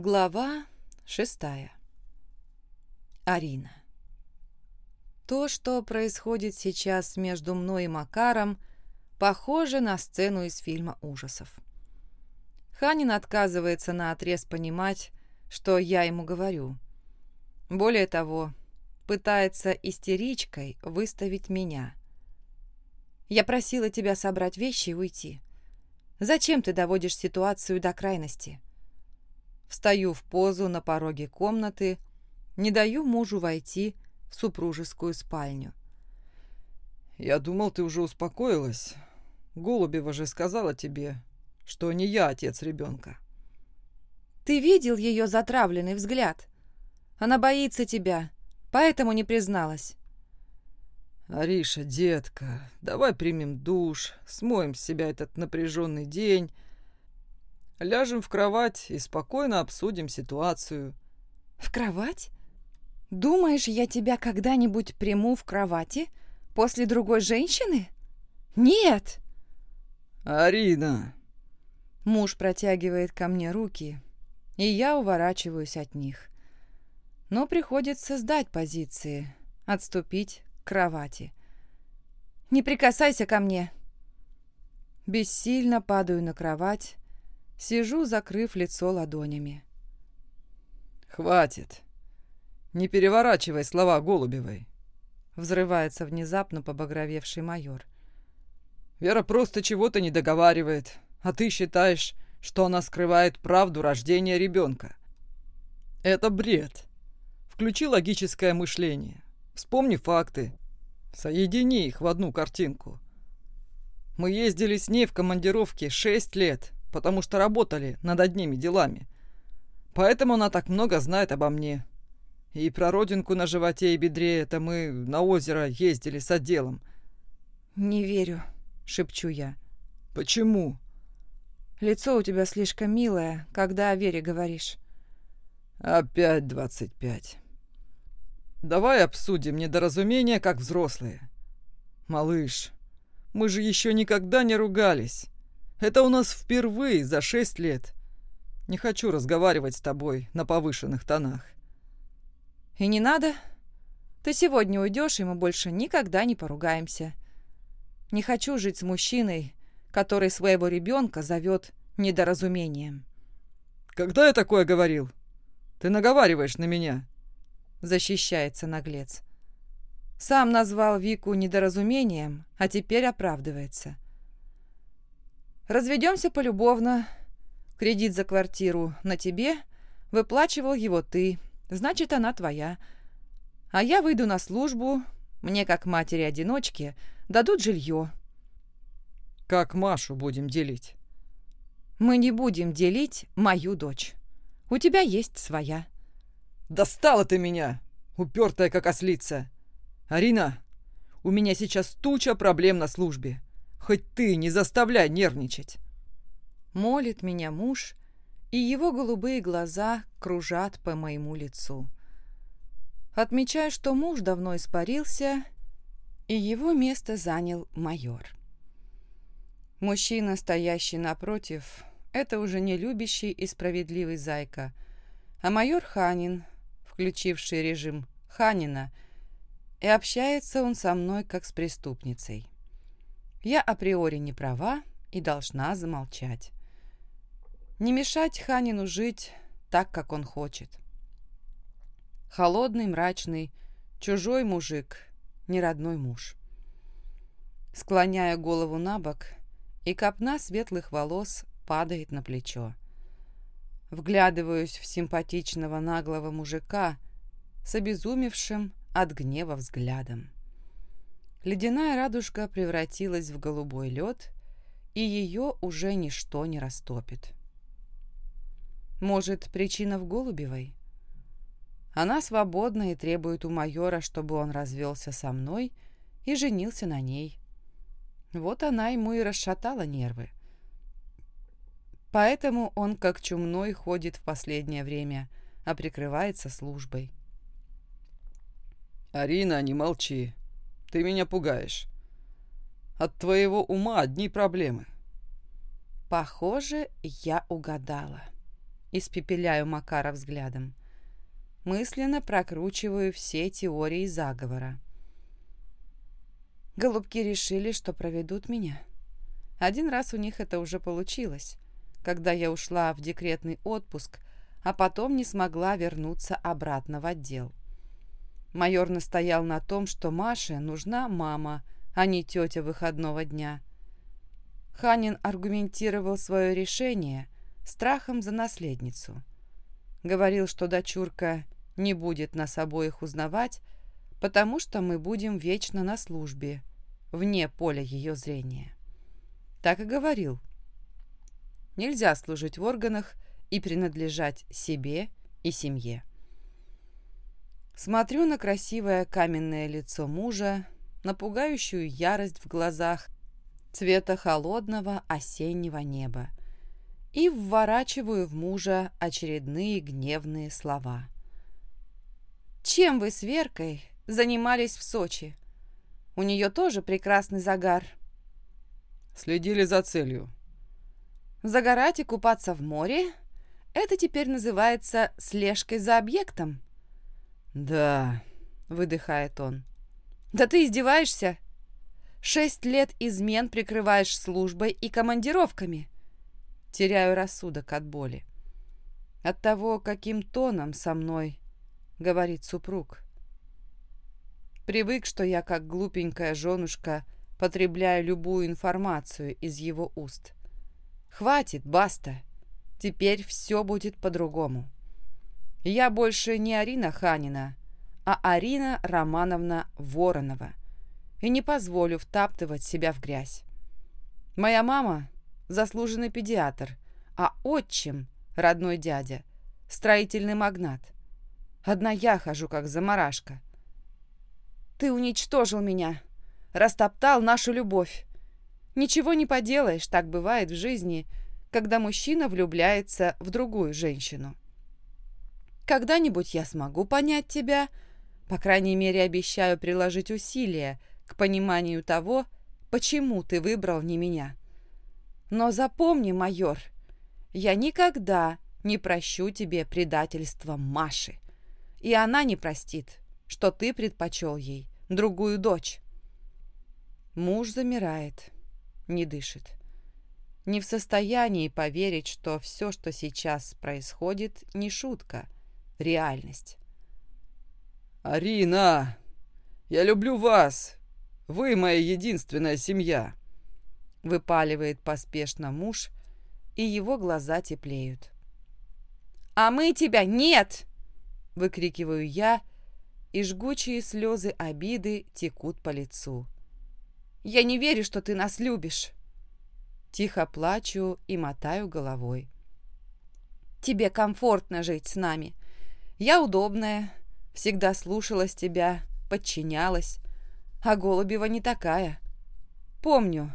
Глава шестая. Арина. То, что происходит сейчас между мной и Макаром, похоже на сцену из фильма ужасов. Ханин отказывается на отрез понимать, что я ему говорю. Более того, пытается истеричкой выставить меня. Я просила тебя собрать вещи и уйти. Зачем ты доводишь ситуацию до крайности? Встаю в позу на пороге комнаты, не даю мужу войти в супружескую спальню. «Я думал, ты уже успокоилась. Голубева же сказала тебе, что не я отец ребенка». «Ты видел ее затравленный взгляд? Она боится тебя, поэтому не призналась». «Ариша, детка, давай примем душ, смоем с себя этот напряженный день, Ляжем в кровать и спокойно обсудим ситуацию. В кровать? Думаешь, я тебя когда-нибудь приму в кровати после другой женщины? Нет! Арина! Муж протягивает ко мне руки, и я уворачиваюсь от них. Но приходится сдать позиции, отступить к кровати. «Не прикасайся ко мне!» Бессильно падаю на кровать, Сижу, закрыв лицо ладонями. «Хватит. Не переворачивай слова Голубевой», — взрывается внезапно побагровевший майор. «Вера просто чего-то не договаривает, а ты считаешь, что она скрывает правду рождения ребенка. Это бред. Включи логическое мышление. Вспомни факты. Соедини их в одну картинку. Мы ездили с ней в командировке шесть лет, потому что работали над одними делами. Поэтому она так много знает обо мне. И про родинку на животе и бедре это мы на озеро ездили с отделом. «Не верю», — шепчу я. «Почему?» «Лицо у тебя слишком милое, когда о Вере говоришь». «Опять двадцать пять. Давай обсудим недоразумение, как взрослые. Малыш, мы же еще никогда не ругались. Это у нас впервые за шесть лет. Не хочу разговаривать с тобой на повышенных тонах. И не надо. Ты сегодня уйдешь, и мы больше никогда не поругаемся. Не хочу жить с мужчиной, который своего ребенка зовет недоразумением. Когда я такое говорил? Ты наговариваешь на меня. Защищается наглец. Сам назвал Вику недоразумением, а теперь оправдывается. — Разведемся полюбовно. Кредит за квартиру на тебе, выплачивал его ты, значит, она твоя. А я выйду на службу, мне, как матери-одиночке, дадут жилье. Как Машу будем делить? Мы не будем делить мою дочь. У тебя есть своя. Достала ты меня, упертая как ослица. Арина, у меня сейчас туча проблем на службе. Хоть ты не заставляй нервничать. Молит меня муж, и его голубые глаза кружат по моему лицу. Отмечаю, что муж давно испарился, и его место занял майор. Мужчина, стоящий напротив, это уже не любящий и справедливый зайка, а майор Ханин, включивший режим Ханина, и общается он со мной как с преступницей. Я априори не права и должна замолчать. Не мешать Ханину жить так, как он хочет. Холодный, мрачный, чужой мужик, не родной муж. Склоняя голову на бок, и копна светлых волос падает на плечо. Вглядываюсь в симпатичного наглого мужика с обезумевшим от гнева взглядом. Ледяная радужка превратилась в голубой лед, и ее уже ничто не растопит. Может, причина в Голубевой? Она свободна и требует у майора, чтобы он развелся со мной и женился на ней. Вот она ему и расшатала нервы. Поэтому он как чумной ходит в последнее время, а прикрывается службой. «Арина, не молчи. Ты меня пугаешь. От твоего ума одни проблемы. Похоже, я угадала. испепеляю Макара взглядом. Мысленно прокручиваю все теории заговора. Голубки решили, что проведут меня. Один раз у них это уже получилось, когда я ушла в декретный отпуск, а потом не смогла вернуться обратно в отдел. Майор настоял на том, что Маше нужна мама, а не тетя выходного дня. Ханин аргументировал свое решение страхом за наследницу. Говорил, что дочурка не будет нас обоих узнавать, потому что мы будем вечно на службе, вне поля ее зрения. Так и говорил. Нельзя служить в органах и принадлежать себе и семье. Смотрю на красивое каменное лицо мужа, на пугающую ярость в глазах цвета холодного осеннего неба и вворачиваю в мужа очередные гневные слова. «Чем вы с Веркой занимались в Сочи? У нее тоже прекрасный загар». «Следили за целью». «Загорать и купаться в море – это теперь называется слежкой за объектом», «Да», — выдыхает он. «Да ты издеваешься? Шесть лет измен прикрываешь службой и командировками». Теряю рассудок от боли. От того, каким тоном со мной говорит супруг. Привык, что я, как глупенькая женушка, потребляю любую информацию из его уст. Хватит, баста. Теперь все будет по-другому. Я больше не Арина Ханина, а Арина Романовна Воронова. И не позволю втаптывать себя в грязь. Моя мама – заслуженный педиатр, а отчим, родной дядя, строительный магнат. Одна я хожу, как заморашка. Ты уничтожил меня, растоптал нашу любовь. Ничего не поделаешь, так бывает в жизни, когда мужчина влюбляется в другую женщину. Когда-нибудь я смогу понять тебя. По крайней мере, обещаю приложить усилия к пониманию того, почему ты выбрал не меня. Но запомни, майор, я никогда не прощу тебе предательства Маши. И она не простит, что ты предпочел ей другую дочь. Муж замирает, не дышит. Не в состоянии поверить, что все, что сейчас происходит, не шутка – реальность. «Арина, я люблю вас. Вы моя единственная семья», — выпаливает поспешно муж, и его глаза теплеют. «А мы тебя нет!» — выкрикиваю я, и жгучие слезы обиды текут по лицу. «Я не верю, что ты нас любишь!» Тихо плачу и мотаю головой. «Тебе комфортно жить с нами. Я удобная, всегда слушалась тебя, подчинялась. А Голубева не такая. Помню,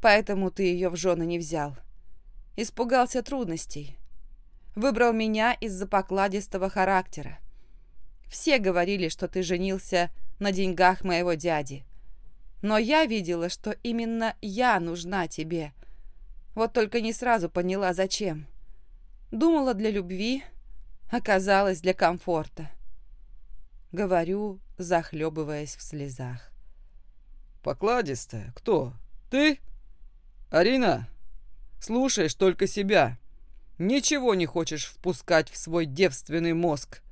поэтому ты ее в жены не взял. Испугался трудностей. Выбрал меня из-за покладистого характера. Все говорили, что ты женился на деньгах моего дяди. Но я видела, что именно я нужна тебе. Вот только не сразу поняла, зачем. Думала для любви, оказалось для комфорта. Говорю, захлебываясь в слезах. «Покладистая? Кто? Ты? Арина? Слушаешь только себя. Ничего не хочешь впускать в свой девственный мозг.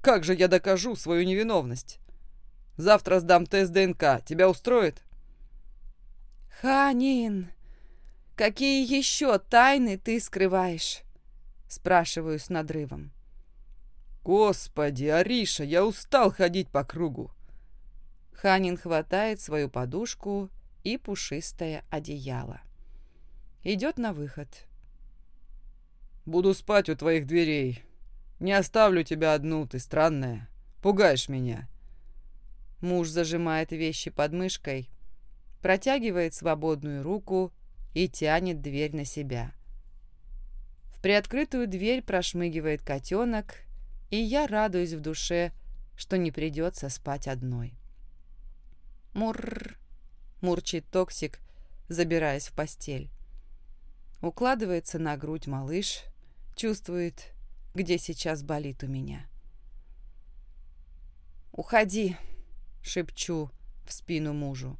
Как же я докажу свою невиновность? Завтра сдам тест ДНК. Тебя устроит?» «Ханин, какие еще тайны ты скрываешь?» Спрашиваю с надрывом. «Господи, Ариша, я устал ходить по кругу!» Ханин хватает свою подушку и пушистое одеяло. Идет на выход. «Буду спать у твоих дверей. Не оставлю тебя одну, ты странная. Пугаешь меня». Муж зажимает вещи под мышкой, протягивает свободную руку и тянет дверь на себя. В приоткрытую дверь прошмыгивает котенок и я радуюсь в душе, что не придется спать одной. «Мурр!» — мурчит токсик, забираясь в постель. Укладывается на грудь малыш, чувствует, где сейчас болит у меня. «Уходи», — шепчу в спину мужу.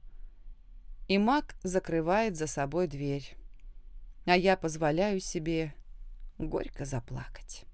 И маг закрывает за собой дверь, а я позволяю себе горько заплакать.